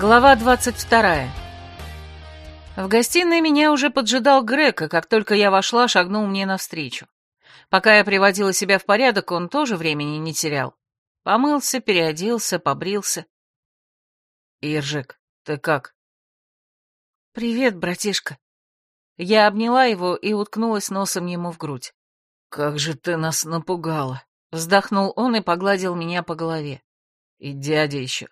Глава 22. В гостиной меня уже поджидал Грека, как только я вошла, шагнул мне навстречу. Пока я приводила себя в порядок, он тоже времени не терял. Помылся, переоделся, побрился. «Иржик, ты как?» «Привет, братишка». Я обняла его и уткнулась носом ему в грудь. «Как же ты нас напугала!» Вздохнул он и погладил меня по голове. «И дядя еще.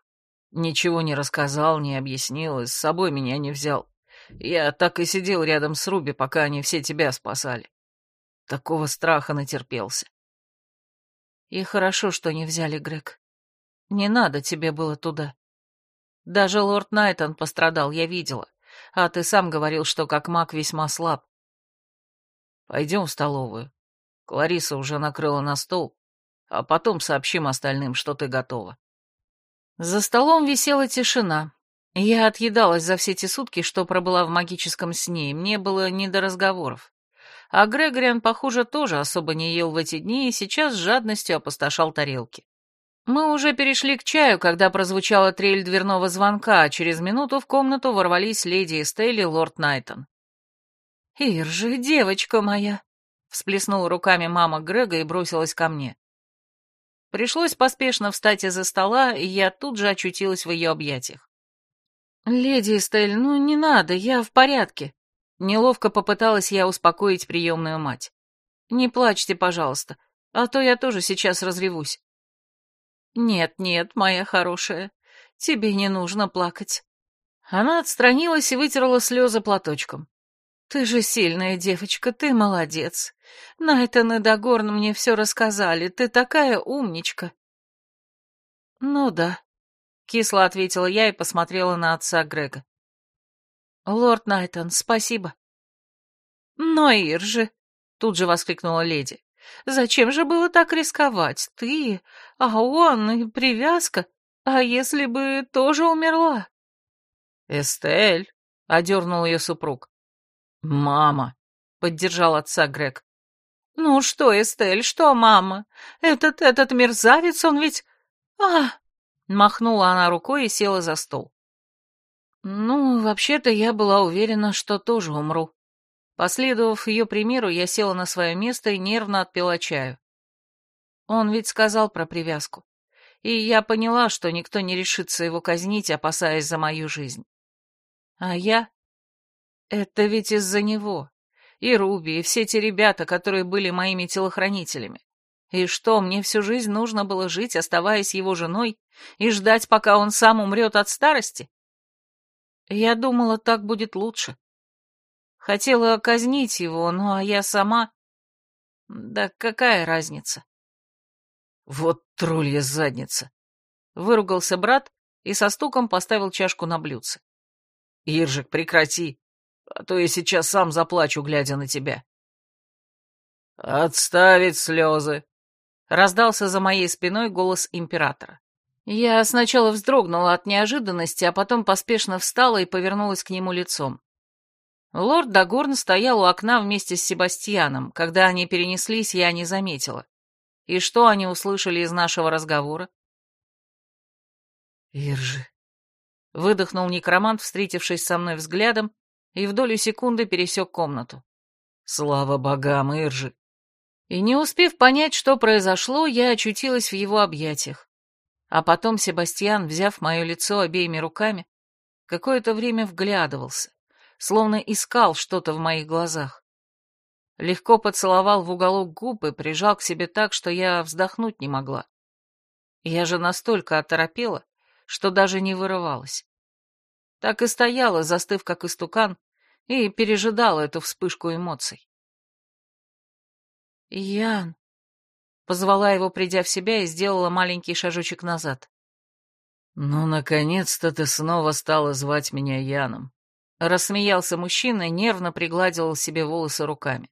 Ничего не рассказал, не объяснил, и с собой меня не взял. Я так и сидел рядом с Руби, пока они все тебя спасали. Такого страха натерпелся. И хорошо, что не взяли, Грег. Не надо тебе было туда. Даже лорд Найтон пострадал, я видела. А ты сам говорил, что как маг весьма слаб. Пойдем в столовую. Клариса уже накрыла на стол, а потом сообщим остальным, что ты готова. За столом висела тишина. Я отъедалась за все те сутки, что пробыла в магическом сне, и мне было не до разговоров. А Грегориан, похоже, тоже особо не ел в эти дни и сейчас с жадностью опустошал тарелки. Мы уже перешли к чаю, когда прозвучала трель дверного звонка, а через минуту в комнату ворвались леди Эстель и лорд Найтон. «Иржи, девочка моя!» — всплеснула руками мама Грега и бросилась ко мне. Пришлось поспешно встать из-за стола, и я тут же очутилась в ее объятиях. «Леди Эстель, ну не надо, я в порядке», Неловко попыталась я успокоить приемную мать. «Не плачьте, пожалуйста, а то я тоже сейчас разревусь». «Нет, нет, моя хорошая, тебе не нужно плакать». Она отстранилась и вытерла слезы платочком. «Ты же сильная девочка, ты молодец. Найтан и Дагорн мне все рассказали, ты такая умничка». «Ну да», — кисло ответила я и посмотрела на отца Грега. «Лорд Найтон, спасибо». «Но, Иржи!» — тут же воскликнула леди. «Зачем же было так рисковать? Ты, а он и привязка. А если бы тоже умерла?» «Эстель!» — одернул ее супруг. «Мама!» — поддержал отца Грег. «Ну что, Эстель, что, мама? Этот, этот мерзавец, он ведь... А!» Махнула она рукой и села за стол. Ну, вообще-то я была уверена, что тоже умру. Последовав ее примеру, я села на свое место и нервно отпила чаю. Он ведь сказал про привязку. И я поняла, что никто не решится его казнить, опасаясь за мою жизнь. А я? Это ведь из-за него. И Руби, и все те ребята, которые были моими телохранителями. И что, мне всю жизнь нужно было жить, оставаясь его женой, и ждать, пока он сам умрет от старости? Я думала, так будет лучше. Хотела казнить его, ну а я сама... Да какая разница? Вот троллья задница. Выругался брат и со стуком поставил чашку на блюдце. Иржик, прекрати, а то я сейчас сам заплачу, глядя на тебя. Отставить слезы. Раздался за моей спиной голос императора. Я сначала вздрогнула от неожиданности, а потом поспешно встала и повернулась к нему лицом. Лорд Дагорн стоял у окна вместе с Себастьяном. Когда они перенеслись, я не заметила. И что они услышали из нашего разговора? «Иржи», — выдохнул некромант, встретившись со мной взглядом, и в долю секунды пересек комнату. «Слава богам, Иржи!» И не успев понять, что произошло, я очутилась в его объятиях. А потом Себастьян, взяв мое лицо обеими руками, какое-то время вглядывался, словно искал что-то в моих глазах. Легко поцеловал в уголок губ и прижал к себе так, что я вздохнуть не могла. Я же настолько оторопела, что даже не вырывалась. Так и стояла, застыв как истукан, и пережидала эту вспышку эмоций. «Ян», Позвала его, придя в себя, и сделала маленький шажочек назад. «Ну, наконец-то ты снова стала звать меня Яном», — рассмеялся мужчина и нервно пригладил себе волосы руками.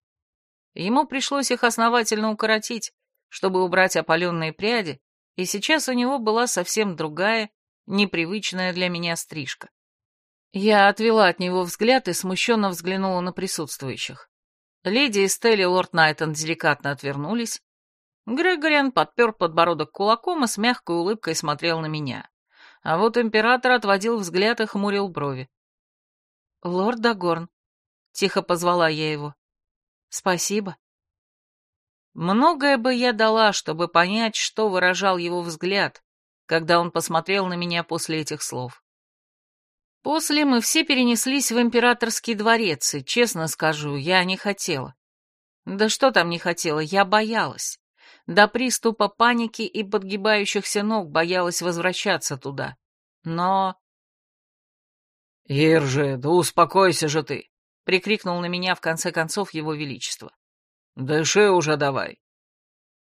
Ему пришлось их основательно укоротить, чтобы убрать опаленные пряди, и сейчас у него была совсем другая, непривычная для меня стрижка. Я отвела от него взгляд и смущенно взглянула на присутствующих. Леди Эстель и лорд Найтон деликатно отвернулись, Грегориан подпер подбородок кулаком и с мягкой улыбкой смотрел на меня. А вот император отводил взгляд и хмурил брови. «Лорд Дагорн», — тихо позвала я его, — «спасибо». Многое бы я дала, чтобы понять, что выражал его взгляд, когда он посмотрел на меня после этих слов. После мы все перенеслись в императорский дворец, и, честно скажу, я не хотела. Да что там не хотела, я боялась. До приступа паники и подгибающихся ног боялась возвращаться туда. Но... «Иржи, да успокойся же ты!» — прикрикнул на меня в конце концов его величество. «Дыши уже давай!»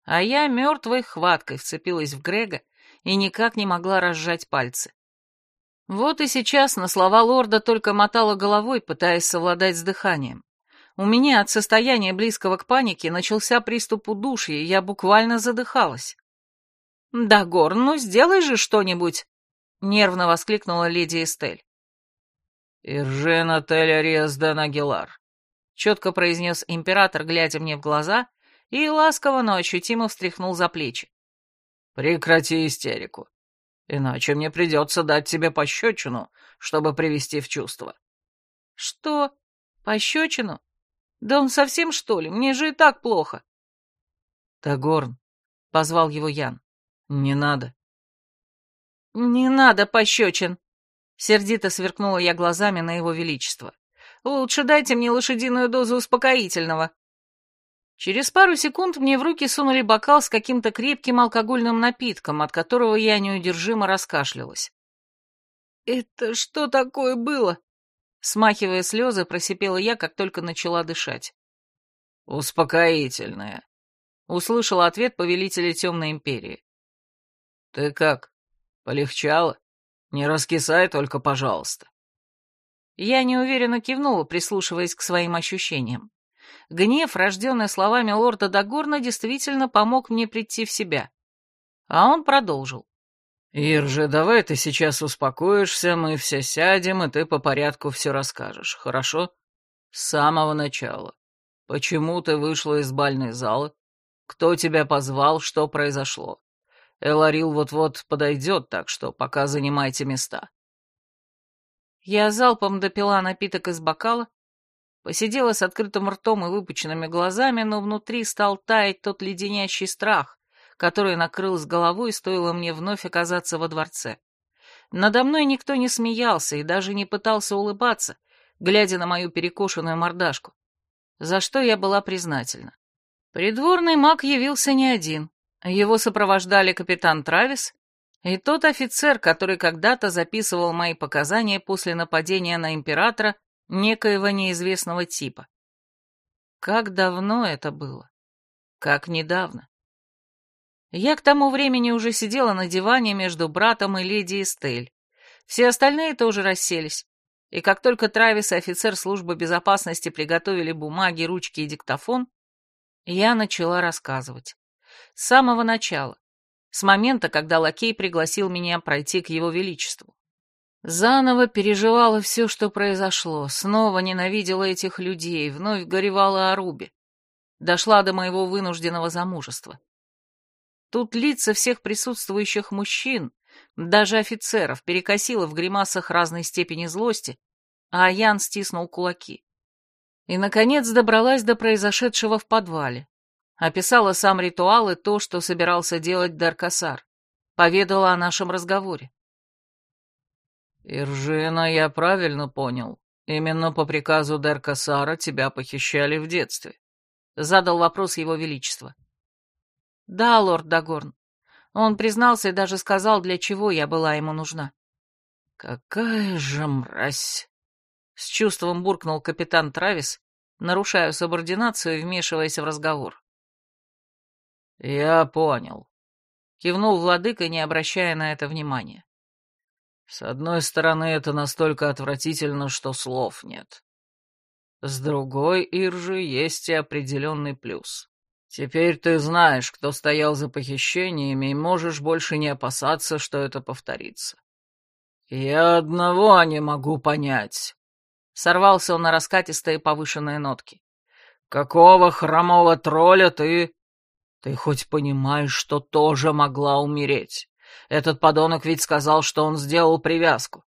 А я мертвой хваткой вцепилась в Грега и никак не могла разжать пальцы. Вот и сейчас на слова лорда только мотала головой, пытаясь совладать с дыханием. У меня от состояния близкого к панике начался приступ удушья, и я буквально задыхалась. «Да, Гор, ну сделай же что-нибудь!» — нервно воскликнула леди Эстель. «Иржена Тель Ариас Ден Агилар», — четко произнес император, глядя мне в глаза, и ласково, но ощутимо встряхнул за плечи. «Прекрати истерику, иначе мне придется дать тебе пощечину, чтобы привести в чувство». «Что? Пощечину? Да он совсем, что ли? Мне же и так плохо. Тагорн, — позвал его Ян, — не надо. Не надо пощечин. Сердито сверкнула я глазами на его величество. Лучше дайте мне лошадиную дозу успокоительного. Через пару секунд мне в руки сунули бокал с каким-то крепким алкогольным напитком, от которого я неудержимо раскашлялась. «Это что такое было?» Смахивая слезы, просипела я, как только начала дышать. «Успокоительное», — услышал ответ повелителя Темной Империи. «Ты как, полегчало? Не раскисай только, пожалуйста». Я неуверенно кивнула, прислушиваясь к своим ощущениям. Гнев, рожденный словами лорда Дагорна, действительно помог мне прийти в себя. А он продолжил. «Иржи, давай ты сейчас успокоишься, мы все сядем, и ты по порядку все расскажешь, хорошо? С самого начала. Почему ты вышла из бальной залы? Кто тебя позвал, что произошло? Эларил вот-вот подойдет, так что пока занимайте места». Я залпом допила напиток из бокала, посидела с открытым ртом и выпученными глазами, но внутри стал таять тот леденящий страх, который накрыл с головой, стоило мне вновь оказаться во дворце. Надо мной никто не смеялся и даже не пытался улыбаться, глядя на мою перекошенную мордашку, за что я была признательна. Придворный маг явился не один. Его сопровождали капитан Травис и тот офицер, который когда-то записывал мои показания после нападения на императора некоего неизвестного типа. Как давно это было? Как недавно? Я к тому времени уже сидела на диване между братом и леди Эстель. Все остальные тоже расселись. И как только Травис и офицер службы безопасности приготовили бумаги, ручки и диктофон, я начала рассказывать. С самого начала. С момента, когда лакей пригласил меня пройти к его величеству. Заново переживала все, что произошло, снова ненавидела этих людей, вновь горевала о Рубе. Дошла до моего вынужденного замужества. Тут лица всех присутствующих мужчин, даже офицеров, перекосило в гримасах разной степени злости, а Ян стиснул кулаки. И, наконец, добралась до произошедшего в подвале. Описала сам ритуал и то, что собирался делать Даркасар. Поведала о нашем разговоре. «Иржина, я правильно понял. Именно по приказу Даркасара тебя похищали в детстве?» Задал вопрос его величества. «Да, лорд Дагорн. Он признался и даже сказал, для чего я была ему нужна». «Какая же мразь!» — с чувством буркнул капитан Травис, нарушая субординацию и вмешиваясь в разговор. «Я понял», — кивнул владыка, не обращая на это внимания. «С одной стороны, это настолько отвратительно, что слов нет. С другой, Иржи, есть и определенный плюс. Теперь ты знаешь, кто стоял за похищениями, и можешь больше не опасаться, что это повторится. Я одного не могу понять. Сорвался он на раскатистые повышенные нотки. Какого хромого тролля ты... Ты хоть понимаешь, что тоже могла умереть? Этот подонок ведь сказал, что он сделал привязку.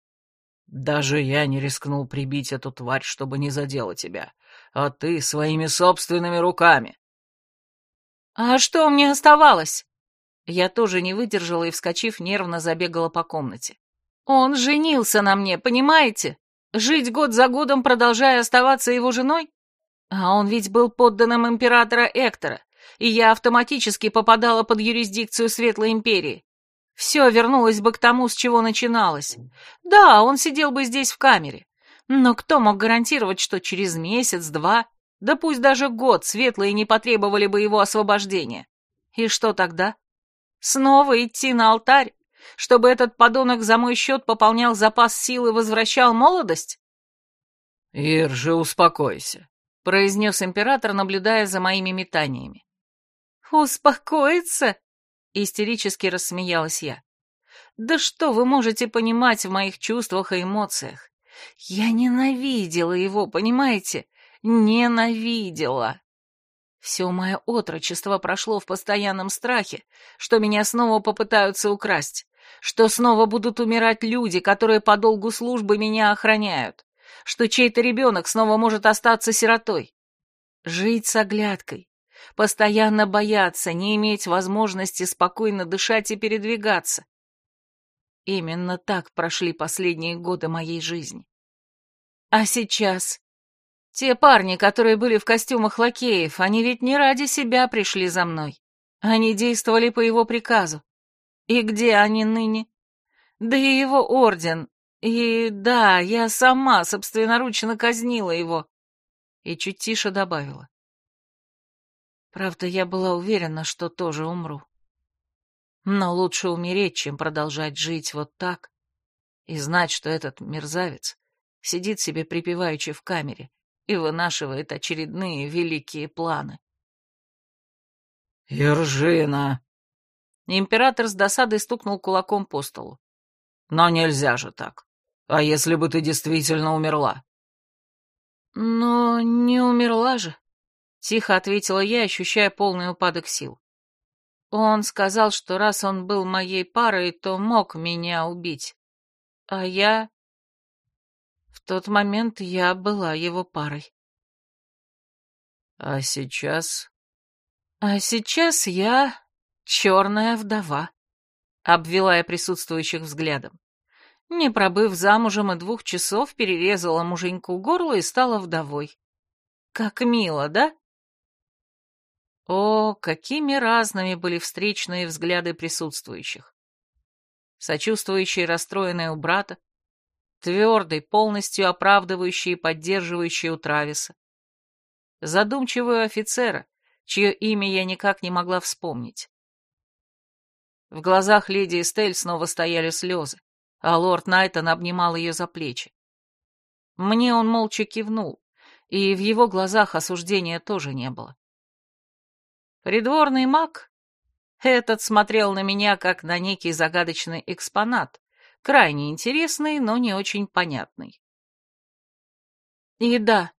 Даже я не рискнул прибить эту тварь, чтобы не задела тебя, а ты своими собственными руками. А что мне оставалось? Я тоже не выдержала и, вскочив, нервно забегала по комнате. Он женился на мне, понимаете? Жить год за годом, продолжая оставаться его женой? А он ведь был подданным императора Эктора, и я автоматически попадала под юрисдикцию Светлой Империи. Все вернулось бы к тому, с чего начиналось. Да, он сидел бы здесь в камере. Но кто мог гарантировать, что через месяц-два, да пусть даже год, Светлые не потребовали бы его освобождения? И что тогда? Снова идти на алтарь? Чтобы этот подонок за мой счет пополнял запас сил и возвращал молодость? «Иржи, успокойся», — произнес император, наблюдая за моими метаниями. «Успокоиться?» — истерически рассмеялась я. «Да что вы можете понимать в моих чувствах и эмоциях? Я ненавидела его, понимаете? Ненавидела!» Все мое отрочество прошло в постоянном страхе, что меня снова попытаются украсть, что снова будут умирать люди, которые по долгу службы меня охраняют, что чей-то ребенок снова может остаться сиротой. Жить с оглядкой, постоянно бояться, не иметь возможности спокойно дышать и передвигаться. Именно так прошли последние годы моей жизни. А сейчас... Те парни, которые были в костюмах лакеев, они ведь не ради себя пришли за мной. Они действовали по его приказу. И где они ныне? Да и его орден. И да, я сама собственноручно казнила его. И чуть тише добавила. Правда, я была уверена, что тоже умру. Но лучше умереть, чем продолжать жить вот так и знать, что этот мерзавец сидит себе припеваючи в камере и вынашивает очередные великие планы. «Ержина!» Император с досадой стукнул кулаком по столу. «Но нельзя же так. А если бы ты действительно умерла?» «Но не умерла же», — тихо ответила я, ощущая полный упадок сил. «Он сказал, что раз он был моей парой, то мог меня убить. А я...» В тот момент я была его парой. «А сейчас...» «А сейчас я черная вдова», — обвела я присутствующих взглядом. Не пробыв замужем и двух часов, перерезала муженьку горло и стала вдовой. Как мило, да? О, какими разными были встречные взгляды присутствующих. Сочувствующие расстроенные у брата, твердый, полностью оправдывающий и поддерживающий у Трависа. Задумчивую офицера, чье имя я никак не могла вспомнить. В глазах леди Эстель снова стояли слезы, а лорд Найтон обнимал ее за плечи. Мне он молча кивнул, и в его глазах осуждения тоже не было. Придворный маг, этот смотрел на меня как на некий загадочный экспонат, крайне интересный, но не очень понятный. И да,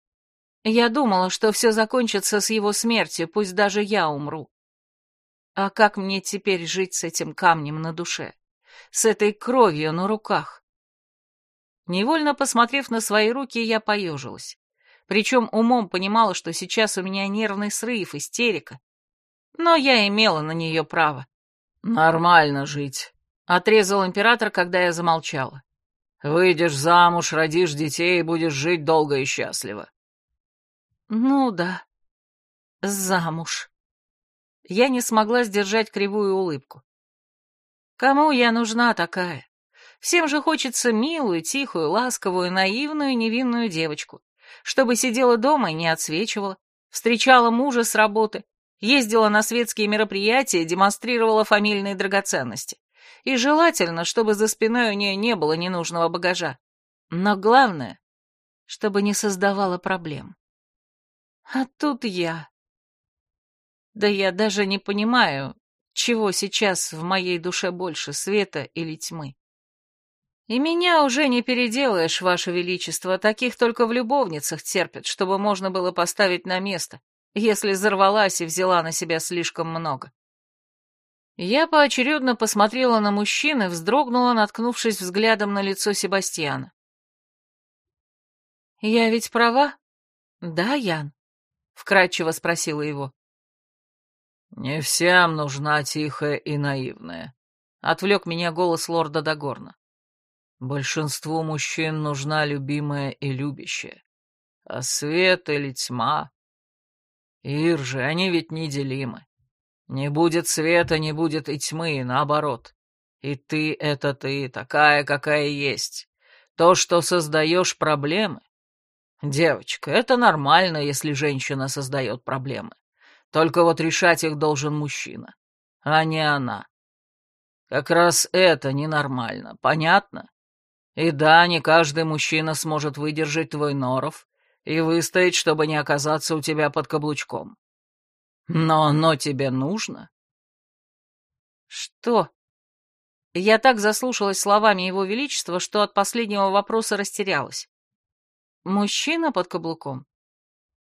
я думала, что все закончится с его смертью, пусть даже я умру. А как мне теперь жить с этим камнем на душе? С этой кровью на руках? Невольно посмотрев на свои руки, я поежилась. Причем умом понимала, что сейчас у меня нервный срыв, истерика. Но я имела на нее право. «Нормально жить», — отрезал император, когда я замолчала. «Выйдешь замуж, родишь детей и будешь жить долго и счастливо». «Ну да, замуж» я не смогла сдержать кривую улыбку. Кому я нужна такая? Всем же хочется милую, тихую, ласковую, наивную, невинную девочку, чтобы сидела дома и не отсвечивала, встречала мужа с работы, ездила на светские мероприятия, демонстрировала фамильные драгоценности. И желательно, чтобы за спиной у нее не было ненужного багажа. Но главное, чтобы не создавала проблем. А тут я, да я даже не понимаю, чего сейчас в моей душе больше, света или тьмы. И меня уже не переделаешь, Ваше Величество, таких только в любовницах терпят, чтобы можно было поставить на место, если взорвалась и взяла на себя слишком много. Я поочередно посмотрела на мужчин и вздрогнула, наткнувшись взглядом на лицо Себастьяна. «Я ведь права?» «Да, Ян?» — вкратчиво спросила его. «Не всем нужна тихая и наивная», — отвлек меня голос лорда Дагорна. «Большинству мужчин нужна любимая и любящая. А свет или тьма? Ир же, они ведь неделимы. Не будет света, не будет и тьмы, наоборот. И ты — это ты, такая, какая есть. То, что создаешь проблемы. Девочка, это нормально, если женщина создает проблемы. Только вот решать их должен мужчина, а не она. Как раз это ненормально, понятно? И да, не каждый мужчина сможет выдержать твой норов и выстоять, чтобы не оказаться у тебя под каблучком. Но оно тебе нужно? Что? Я так заслушалась словами его величества, что от последнего вопроса растерялась. Мужчина под каблуком?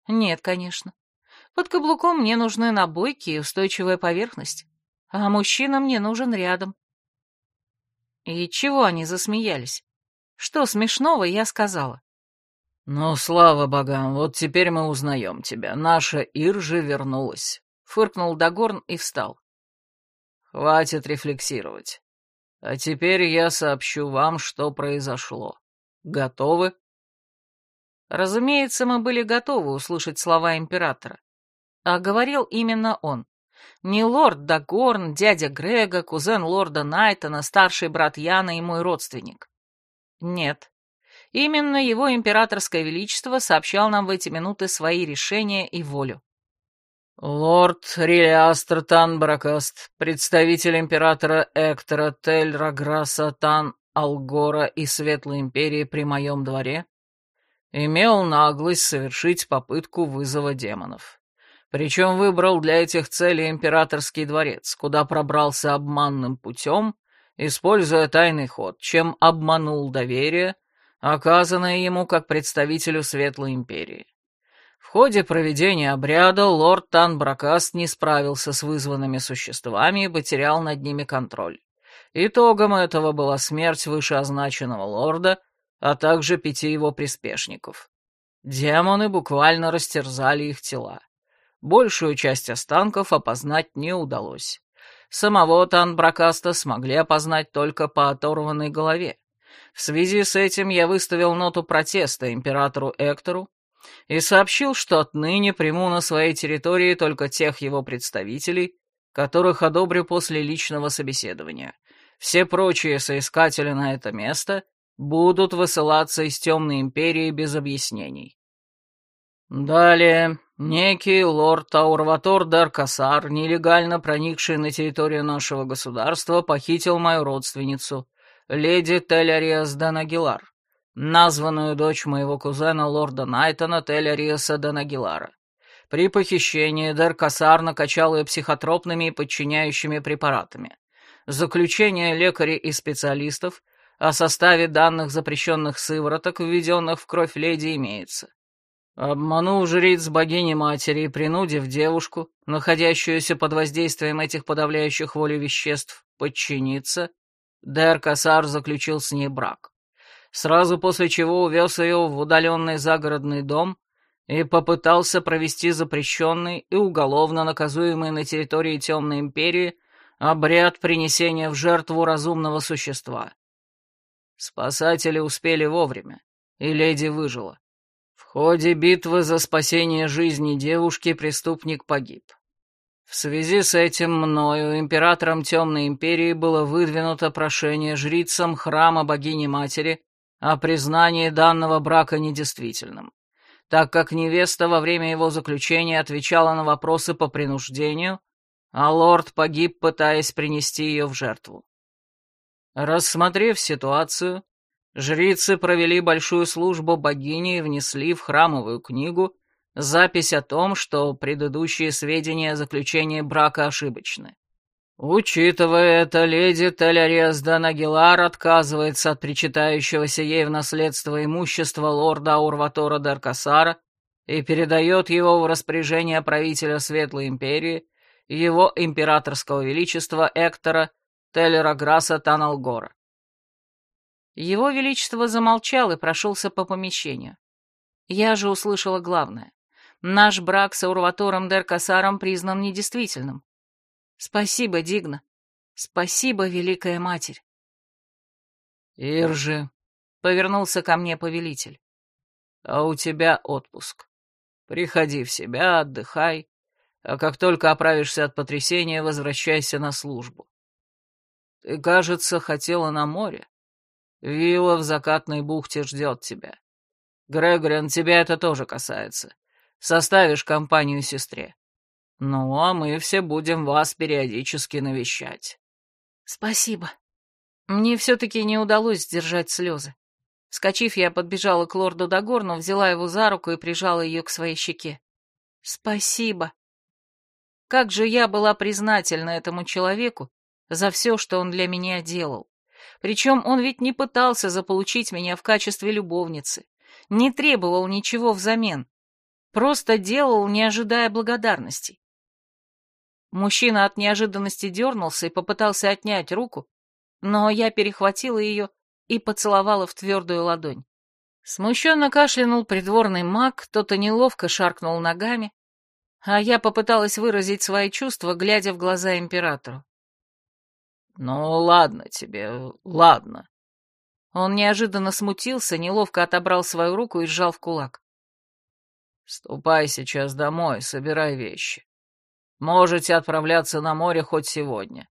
Нет, конечно. Под каблуком мне нужны набойки и устойчивая поверхность, а мужчина мне нужен рядом. И чего они засмеялись? Что смешного я сказала? «Ну, слава богам, вот теперь мы узнаем тебя. Наша Иржа вернулась», — фыркнул Дагорн и встал. «Хватит рефлексировать. А теперь я сообщу вам, что произошло. Готовы?» Разумеется, мы были готовы услышать слова императора. А говорил именно он. Не лорд Дагорн, дядя Грега, кузен лорда Найтона, старший брат Яна и мой родственник. Нет, Именно его императорское величество сообщал нам в эти минуты свои решения и волю. «Лорд Рилиастр Тан Бракаст, представитель императора Эктора Тель Раграса Тан Алгора и Светлой Империи при моем дворе, имел наглость совершить попытку вызова демонов. Причем выбрал для этих целей императорский дворец, куда пробрался обманным путем, используя тайный ход, чем обманул доверие, оказанное ему как представителю Светлой Империи. В ходе проведения обряда лорд Танбракаст не справился с вызванными существами и потерял над ними контроль. Итогом этого была смерть вышеозначенного лорда, а также пяти его приспешников. Демоны буквально растерзали их тела. Большую часть останков опознать не удалось. Самого Танбракаста смогли опознать только по оторванной голове. В связи с этим я выставил ноту протеста императору Эктору и сообщил, что отныне приму на своей территории только тех его представителей, которых одобрю после личного собеседования. Все прочие соискатели на это место будут высылаться из Темной Империи без объяснений. Далее, некий лорд Таурватор Даркасар, нелегально проникший на территорию нашего государства, похитил мою родственницу, леди Телериас Данагилар, названную дочь моего кузена лорда Найтона Телериаса Данагилара. При похищении Деркасар накачал ее психотропными и подчиняющими препаратами. Заключение лекарей и специалистов о составе данных запрещенных сывороток, введенных в кровь леди, имеется. Обманув жриц богини-матери и принудив девушку, находящуюся под воздействием этих подавляющих волю веществ, подчиниться, Дэр Касар заключил с ней брак. Сразу после чего увез ее в удаленный загородный дом и попытался провести запрещенный и уголовно наказуемый на территории Темной Империи обряд принесения в жертву разумного существа. Спасатели успели вовремя, и леди выжила. В ходе битвы за спасение жизни девушки преступник погиб. В связи с этим мною, императором Темной Империи, было выдвинуто прошение жрицам храма богини-матери о признании данного брака недействительным, так как невеста во время его заключения отвечала на вопросы по принуждению, а лорд погиб, пытаясь принести ее в жертву. Рассмотрев ситуацию, жрицы провели большую службу богини и внесли в храмовую книгу Запись о том, что предыдущие сведения о заключении брака ошибочны. Учитывая это, леди Телярес Данагилар отказывается от причитающегося ей в наследство имущества лорда Урватора Даркасара и передает его в распоряжение правителя Светлой Империи его императорского величества Эктора Теллера Граса Таналгора. Его величество замолчал и прошелся по помещению. Я же услышала главное. Наш брак с Урватором Деркасаром признан недействительным. Спасибо, Дигна. Спасибо, Великая Матерь. Иржи, — повернулся ко мне повелитель, — а у тебя отпуск. Приходи в себя, отдыхай, а как только оправишься от потрясения, возвращайся на службу. Ты, кажется, хотела на море. Вилла в закатной бухте ждет тебя. Грегориан, тебя это тоже касается. Составишь компанию сестре. Ну, а мы все будем вас периодически навещать. Спасибо. Мне все-таки не удалось сдержать слезы. Скочив, я подбежала к лорду Дагорну, взяла его за руку и прижала ее к своей щеке. Спасибо. Как же я была признательна этому человеку за все, что он для меня делал. Причем он ведь не пытался заполучить меня в качестве любовницы, не требовал ничего взамен, просто делал, не ожидая благодарностей. Мужчина от неожиданности дернулся и попытался отнять руку, но я перехватила ее и поцеловала в твердую ладонь. Смущенно кашлянул придворный маг, кто-то неловко шаркнул ногами, а я попыталась выразить свои чувства, глядя в глаза императору. «Ну, ладно тебе, ладно». Он неожиданно смутился, неловко отобрал свою руку и сжал в кулак. «Ступай сейчас домой, собирай вещи. Можете отправляться на море хоть сегодня.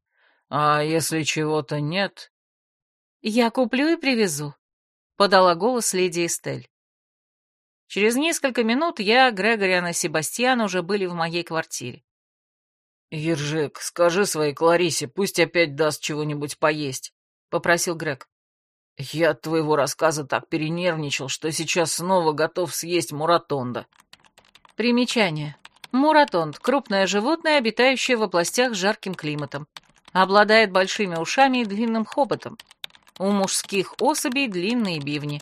А если чего-то нет...» «Я куплю и привезу», — подала голос леди Эстель. Через несколько минут я, Грегориан и Себастьян уже были в моей квартире. «Ержик, скажи своей Кларисе, пусть опять даст чего-нибудь поесть», — попросил Грег. «Я от твоего рассказа так перенервничал, что сейчас снова готов съесть муратонда». Примечание. Муратонд — крупное животное, обитающее в областях с жарким климатом. Обладает большими ушами и длинным хоботом. У мужских особей длинные бивни.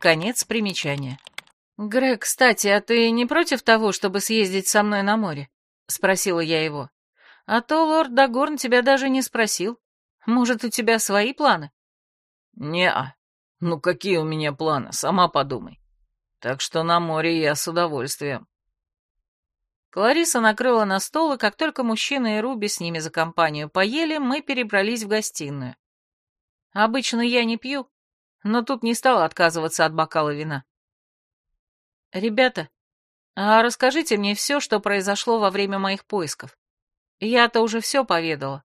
Конец примечания. «Грег, кстати, а ты не против того, чтобы съездить со мной на море?» — спросила я его. «А то лорд Дагорн тебя даже не спросил. Может, у тебя свои планы?» «Не-а. Ну какие у меня планы, сама подумай. Так что на море я с удовольствием». Клариса накрыла на стол, и как только мужчина и Руби с ними за компанию поели, мы перебрались в гостиную. Обычно я не пью, но тут не стала отказываться от бокала вина. «Ребята, а расскажите мне все, что произошло во время моих поисков. Я-то уже все поведала.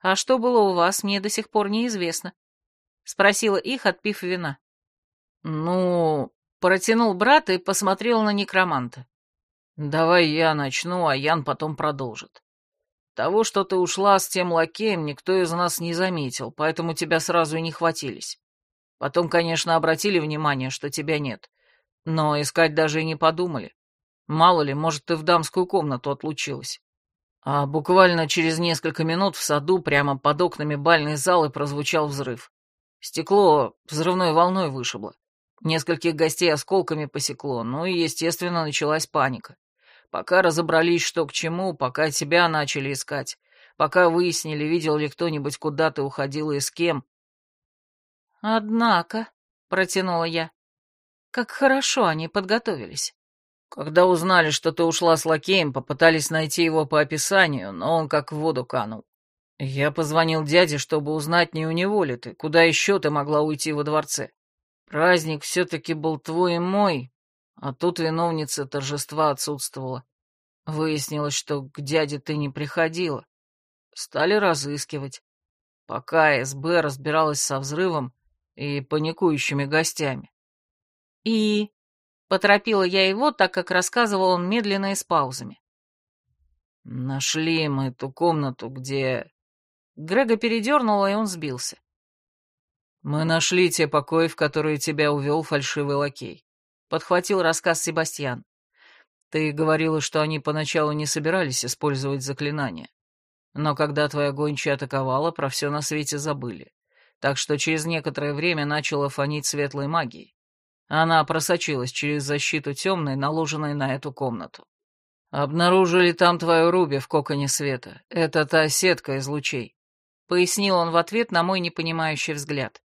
А что было у вас, мне до сих пор неизвестно», — спросила их, отпив вина. «Ну...» — протянул брат и посмотрел на некроманта. «Давай я начну, а Ян потом продолжит. Того, что ты ушла с тем лакеем, никто из нас не заметил, поэтому тебя сразу и не хватились. Потом, конечно, обратили внимание, что тебя нет, но искать даже и не подумали. Мало ли, может, ты в дамскую комнату отлучилась. А буквально через несколько минут в саду прямо под окнами бальной залы прозвучал взрыв. Стекло взрывной волной вышибло. Нескольких гостей осколками посекло, ну и, естественно, началась паника. Пока разобрались, что к чему, пока тебя начали искать, пока выяснили, видел ли кто-нибудь, куда ты уходила и с кем. «Однако», — протянула я, — «как хорошо они подготовились». Когда узнали, что ты ушла с лакеем, попытались найти его по описанию, но он как в воду канул. Я позвонил дяде, чтобы узнать, не у него ли ты, куда еще ты могла уйти во дворце. Праздник все-таки был твой и мой, а тут виновница торжества отсутствовала. Выяснилось, что к дяде ты не приходила. Стали разыскивать. Пока СБ разбиралась со взрывом и паникующими гостями. И... Поторопила я его, так как рассказывал он медленно и с паузами. Нашли мы ту комнату, где... Грега передернуло, и он сбился. Мы нашли те покои, в которые тебя увел фальшивый лакей подхватил рассказ Себастьян. Ты говорила, что они поначалу не собирались использовать заклинания. Но когда твоя гончая атаковала, про все на свете забыли. Так что через некоторое время начала фонить светлой магией. Она просочилась через защиту темной, наложенной на эту комнату. «Обнаружили там твою Руби в коконе света. Это та сетка из лучей», — пояснил он в ответ на мой непонимающий взгляд.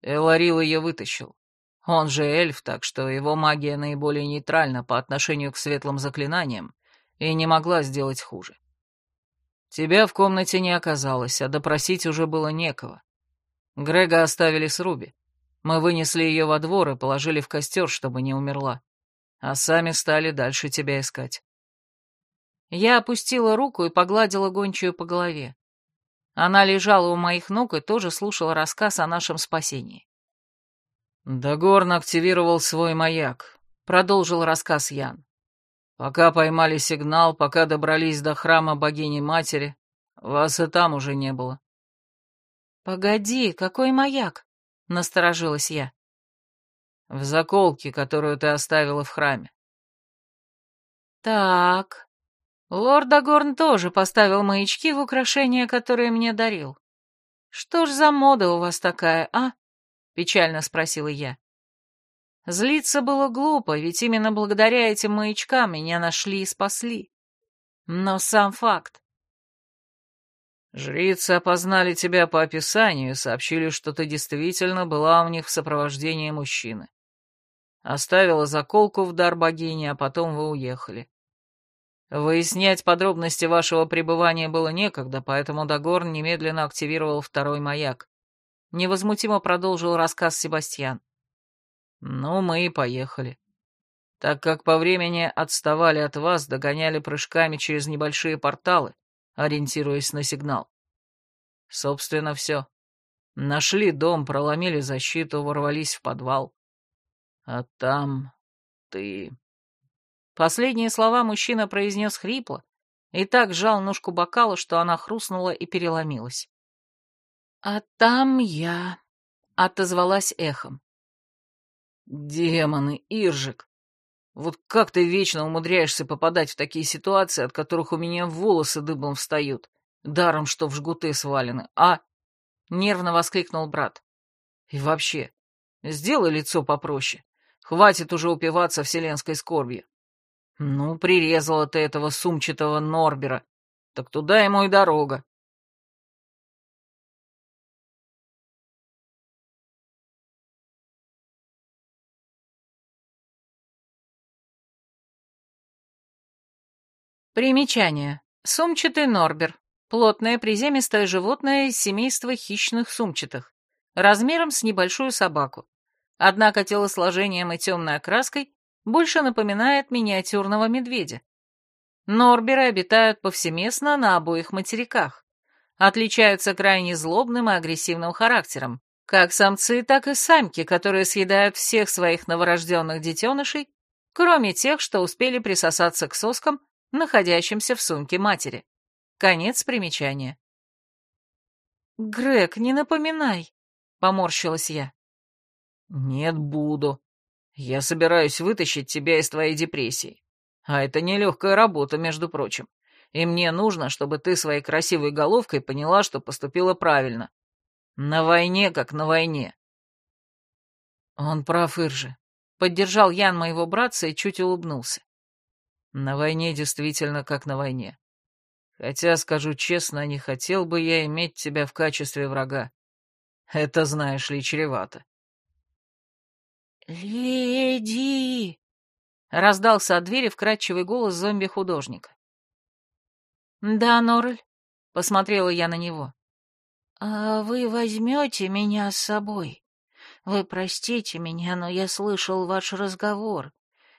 Эларил ее вытащил. Он же эльф, так что его магия наиболее нейтральна по отношению к светлым заклинаниям и не могла сделать хуже. Тебя в комнате не оказалось, а допросить уже было некого. Грега оставили с Руби. Мы вынесли ее во двор и положили в костер, чтобы не умерла. А сами стали дальше тебя искать. Я опустила руку и погладила гончую по голове. Она лежала у моих ног и тоже слушала рассказ о нашем спасении. «Дагорн активировал свой маяк», — продолжил рассказ Ян. «Пока поймали сигнал, пока добрались до храма богини-матери, вас и там уже не было». «Погоди, какой маяк?» — насторожилась я. «В заколке, которую ты оставила в храме». «Так, Лорд Дагорн тоже поставил маячки в украшения, которые мне дарил. Что ж за мода у вас такая, а? Печально спросила я. Злиться было глупо, ведь именно благодаря этим маячкам меня нашли и спасли. Но сам факт. Жрицы опознали тебя по описанию и сообщили, что ты действительно была у них в сопровождении мужчины. Оставила заколку в дар богини, а потом вы уехали. Выяснять подробности вашего пребывания было некогда, поэтому Дагорн немедленно активировал второй маяк. Невозмутимо продолжил рассказ Себастьян. Ну, мы и поехали. Так как по времени отставали от вас, догоняли прыжками через небольшие порталы, ориентируясь на сигнал. Собственно, все. Нашли дом, проломили защиту, ворвались в подвал. А там ты... Последние слова мужчина произнес хрипло и так сжал ножку бокала, что она хрустнула и переломилась. «А там я...» — отозвалась эхом. «Демоны, Иржик! Вот как ты вечно умудряешься попадать в такие ситуации, от которых у меня волосы дыбом встают, даром, что в жгуты свалены, а...» — нервно воскликнул брат. «И вообще, сделай лицо попроще. Хватит уже упиваться вселенской скорбью. Ну, прирезала ты этого сумчатого Норбера. Так туда ему и дорога. Примечание. Сумчатый Норбер. Плотное приземистое животное из семейства хищных сумчатых. Размером с небольшую собаку. Однако телосложением и темной окраской больше напоминает миниатюрного медведя. Норберы обитают повсеместно на обоих материках. Отличаются крайне злобным и агрессивным характером, как самцы, так и самки, которые съедают всех своих новорожденных детенышей, кроме тех, что успели присосаться к соскам, находящимся в сумке матери. Конец примечания. «Грег, не напоминай», — поморщилась я. «Нет, буду», я собираюсь вытащить тебя из твоей депрессии. А это нелегкая работа, между прочим. И мне нужно, чтобы ты своей красивой головкой поняла, что поступила правильно. На войне, как на войне. Он прав, Иржи. Поддержал Ян моего братца и чуть улыбнулся. На войне действительно как на войне. Хотя, скажу честно, не хотел бы я иметь тебя в качестве врага. Это, знаешь ли, чревато. «Леди!» — раздался от двери вкрадчивый голос зомби-художника. «Да, Норрель», — посмотрела я на него. «А вы возьмете меня с собой? Вы простите меня, но я слышал ваш разговор,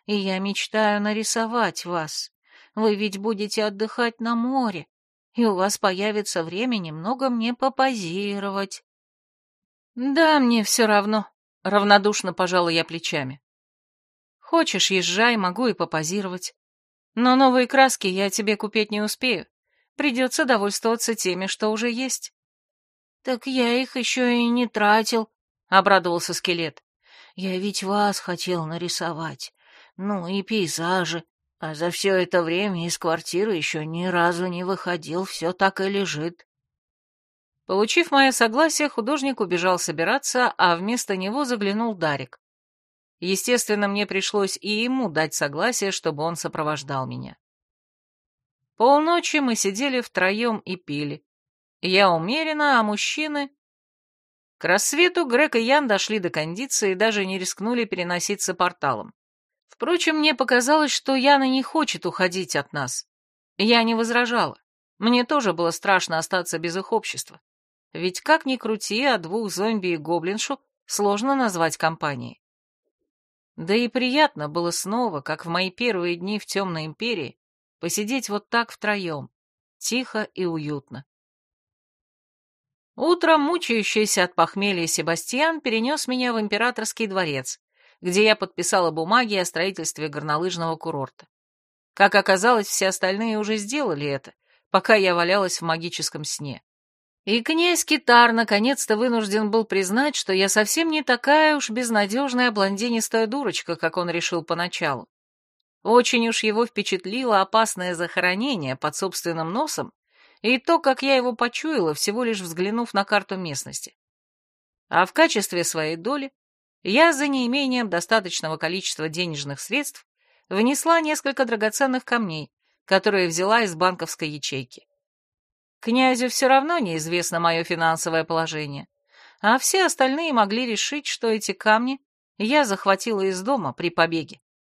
и я мечтаю нарисовать вас. Вы ведь будете отдыхать на море, и у вас появится время немного мне попозировать». «Да, мне все равно», Равнодушно пожала я плечами. Хочешь, езжай, могу и попозировать. Но новые краски я тебе купить не успею. Придется довольствоваться теми, что уже есть. Так я их еще и не тратил, — обрадовался скелет. Я ведь вас хотел нарисовать. Ну и пейзажи. А за все это время из квартиры еще ни разу не выходил, все так и лежит. Получив мое согласие, художник убежал собираться, а вместо него заглянул Дарик. Естественно, мне пришлось и ему дать согласие, чтобы он сопровождал меня. Полночи мы сидели втроем и пили. Я умеренно, а мужчины... К рассвету Грег и Ян дошли до кондиции и даже не рискнули переноситься порталом. Впрочем, мне показалось, что Яна не хочет уходить от нас. Я не возражала. Мне тоже было страшно остаться без их общества. Ведь как ни крути, а двух зомби и гоблиншу сложно назвать компанией. Да и приятно было снова, как в мои первые дни в Темной Империи, посидеть вот так втроем, тихо и уютно. Утром мучающийся от похмелья Себастьян перенес меня в императорский дворец, где я подписала бумаги о строительстве горнолыжного курорта. Как оказалось, все остальные уже сделали это, пока я валялась в магическом сне. И князь Китар наконец-то вынужден был признать, что я совсем не такая уж безнадежная блондинистая дурочка, как он решил поначалу. Очень уж его впечатлило опасное захоронение под собственным носом и то, как я его почуяла, всего лишь взглянув на карту местности. А в качестве своей доли я за неимением достаточного количества денежных средств внесла несколько драгоценных камней, которые взяла из банковской ячейки. Князю все равно неизвестно мое финансовое положение, а все остальные могли решить, что эти камни я захватила из дома при побеге.